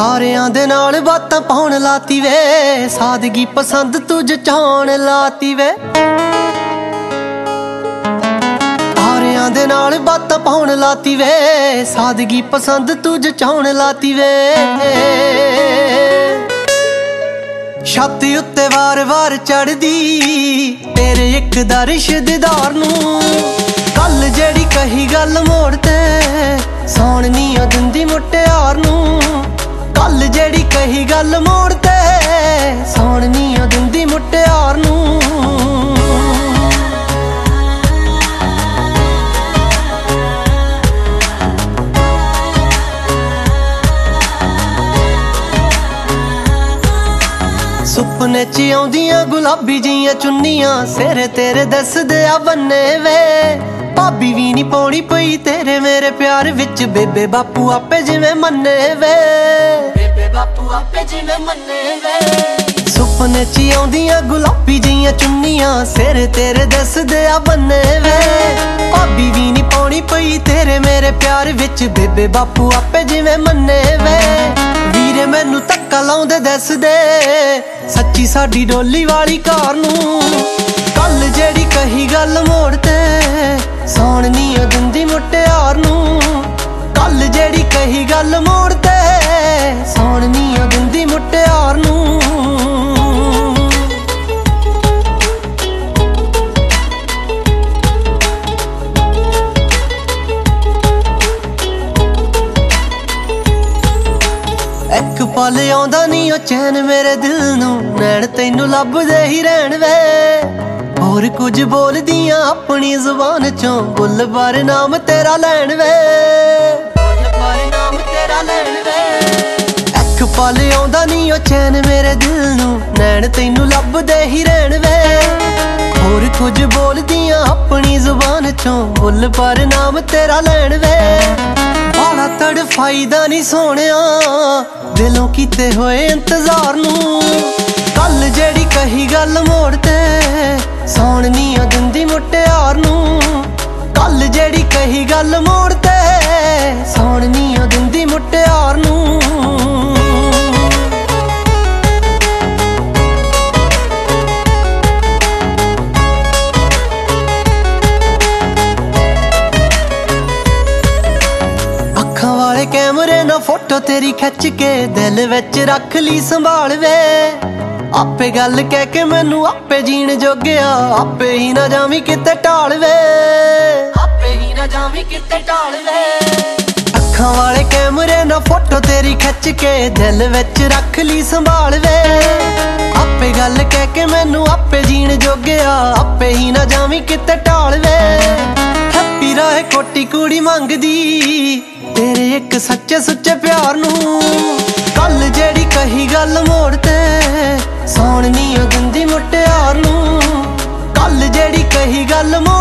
ਸਾਰਿਆਂ ਦੇ ਨਾਲ ਬਾਤਾਂ ਪਾਉਣ ਲਾਤੀ ਵੇ। ਸਾਦਗੀ ਪਸੰਦ ਤੂੰ ਜਚਾਉਣ ਲਾਤੀ ਵੇ। ਸਾਰਿਆਂ ਦੇ ਨਾਲ ਬਾਤਾਂ ਪਾਉਣ ਲਾਤੀ ਵੇ। ਸਾਦਗੀ ਪਸੰਦ ਤੂੰ ਜਚਾਉਣ ਲਾਤੀ ਵੇ। ਛੱਤ ਉੱਤੇ ਵਾਰ-ਵਾਰ ਚੜਦੀ ਤੇਰੇ ਇੱਕ ਦਾ ਰਿਸ਼ਤੇਦਾਰ ਨੂੰ। ਕੱਲ ਜਿਹੜੀ ਕਹੀ ਗੱਲ ਮੋੜ ਤੇ ਸੌਣ ਨਹੀਂ ਉਹ ਦਿੰਦੀ ਮੁਟਿਆਰ ਨੂੰ। ਗੱਲ ਮੋੜ ਤੇ ਸੌਣ ਨਹੀਂ ਦਿੰਦੀ ਮੁਟਿਆਰ ਨੂੰ। ਸੁਪਨੇ ਚ ਆਉਂਦੀਆਂ ਗੁਲਾਬੀ ਜੀਆਂ ਚੁੰਨੀਆਂ, ਸਿਰ ਤੇਰੇ ਦੱਸਦੇ ਆ ਬੰਨੇ ਵੇ। ਭਾਬੀ ਵੀ ਨਹੀਂ ਪਾਉਣੀ ਪਈ, ਤੇਰੇ ਮੇਰੇ ਪਿਆਰ ਵਿੱਚ ਬੇਬੇ ਬਾਪੂ ਆਪੇ ਜਿਵੇਂ ਮੰਨੇ ਵੇ। ਬਾਪੂ ਆਪੇ ਜਿਵੇਂ ਮੰਨੇ ਵੇ ਸੁਪਨੇ ਚ ਆਉਂਦੀਆਂ ਗੁਲਾਬੀ ਜੀਆਂ ਚੁੰਨੀਆਂ, ਸਿਰ ਤੇਰੇ ਦੱਸਦੇ ਆ ਬੰਨੇ ਵੇ ਭਾਬੀ ਵੀ ਨਹੀਂ ਪਾਉਣੀ ਪਈ ਤੇਰੇ ਮੇਰੇ ਪਿਆਰ ਵਿੱਚ, ਬੇਬੇ ਬਾਪੂ ਆਪੇ ਜਿਵੇਂ ਮੰਨੇ ਵੇ ਵੀਰੇ ਮੈਨੂੰ ਧੱਕਾ ਲਾਉਂਦੇ ਦੱਸਦੇ, ਸੱਚੀ ਸਾਡੀ ਡੋਲੀ ਵਾਲੀ ਕਾਰ ਨੂੰ। ਕੱਲ ਜਿਹੜੀ ਕਹੀ ਗੱਲ ਮੋੜ ਤੇ ਸੌਣ ਨਹੀਂ ਉਹ ਦਿੰਦੀ ਮੁਟਿਆਰ ਨੂੰ। ਕੱਲ ਜਿਹੜੀ ਕਹੀ ਗੱਲ ਮੋੜ ਤੇ ਸੌਣ ਨਹੀਂ ਦਿੰਦੀ ਮੁਟਿਆਰ ਨੂੰ। ਇੱਕ ਪਲ ਆਉਂਦਾ ਨਹੀਂ ਉਹ ਚੈਨ ਮੇਰੇ ਦਿਲ ਨੂੰ। ਨੈਣ ਤੈਨੂੰ ਲੱਭਦੇ ਹੀ ਰਹਿਣ ਵੇ। ਹੋਰ ਕੁਝ ਬੋਲਦੀਆਂ ਆਪਣੀ ਜ਼ੁਬਾਨ ਚੋਂ। ਬੁੱਲ ਬਾਰ ਨਾਮ ਤੇਰਾ ਲੈਣ ਵੇ। ਇੱਕ ਪਲ ਆਉਂਦਾ ਨਹੀਂ ਉਹ ਚੈਨ ਮੇਰੇ ਦਿਲ ਨੂੰ। ਨੈਣ ਤੈਨੂੰ ਲੱਭਦੇ ਹੀ ਰਹਿਣ ਵੇ। ਹੋਰ ਕੁਝ ਬੋਲਦੀਆਂ ਆਪਣੀ ਜ਼ੁਬਾਨ ਚੋਂ। ਬੁੱਲ ਪਰ ਨਾਮ ਤੇਰਾ ਲੈਣ ਵੇ। ਬਾਲਾ ਤੜਫਾਈਦਾ ਨਹੀਂ ਸੋਹਣਿਆ। ਦਿਲੋਂ ਕੀਤੇ ਹੋਏ ਇੰਤਜ਼ਾਰ ਨੂੰ। ਕੱਲ ਜਿਹੜੀ ਕਹੀ ਗੱਲ ਮੋੜ ਤੇ, ਸੌਣ ਨਹੀਂ ਉਹ ਦਿੰਦੀ ਮੁਟਿਆਰ ਨੂੰ। ਕੱਲ ਜਿਹੜੀ ਕਹੀ ਗੱਲ ਮੋੜ ਤੇ, ਸੌਣ ਨਹੀਂ ਉਹ ਦਿੰਦੀ ਮੁਟਿਆਰ ਨੂੰ। ਕੈਮਰੇ ਨਾਲ ਫੋਟੋ ਤੇਰੀ ਖਿੱਚ ਕੇ ਦਿਲ ਵਿੱਚ ਰੱਖ ਲਈ ਸੰਭਾਲ ਵੇ। ਆਪੇ ਗੱਲ ਕਹਿ ਕੇ ਮੈਨੂੰ ਆਪੇ ਜੀਣ ਜੋਗਿਆ, ਆਪੇ ਹੀ ਨਾ ਜਾਵੀਂ ਕਿਤੇ ਢਾਲ ਵੇ। ਆਪੇ ਹੀ ਨਾ ਜਾਵੀਂ ਕਿਤੇ ਢਾਲ ਵੇ। ਅੱਖਾਂ ਵਾਲੇ ਕੈਮਰੇ ਨਾਲ ਫੋਟੋ ਤੇਰੀ ਖਿੱਚ ਕੇ ਦਿਲ ਵਿੱਚ ਰੱਖ ਲਈ ਸੰਭਾਲ ਵੇ। ਆਪੇ ਗੱਲ ਕਹਿ ਕੇ ਮੈਨੂੰ ਆਪੇ ਜੀਣ ਜੋਗਿਆ, ਆਪੇ ਹੀ ਨਾ ਜਾਵੀਂ ਕਿਤੇ ਢਾਲ ਵੇ। ਹੈਪੀ ਰਾਏ ਕੋਟੀ ਕੁੜੀ ਮੰਗਦੀ ਤੇਰੇ ਇੱਕ ਸੱਚੇ ਸੁੱਚੇ ਪਿਆਰ ਨੂੰ। ਕੱਲ ਜਿਹੜੀ ਕਹੀ ਗੱਲ ਮੋੜ ਤੇ ਸੌਣ ਨਹੀਂ ਉਹ ਦਿੰਦੀ ਮੁਟਿਆਰ ਨੂੰ। ਕੱਲ ਜਿਹੜੀ ਕਹੀ ਗੱਲ ਮੋੜ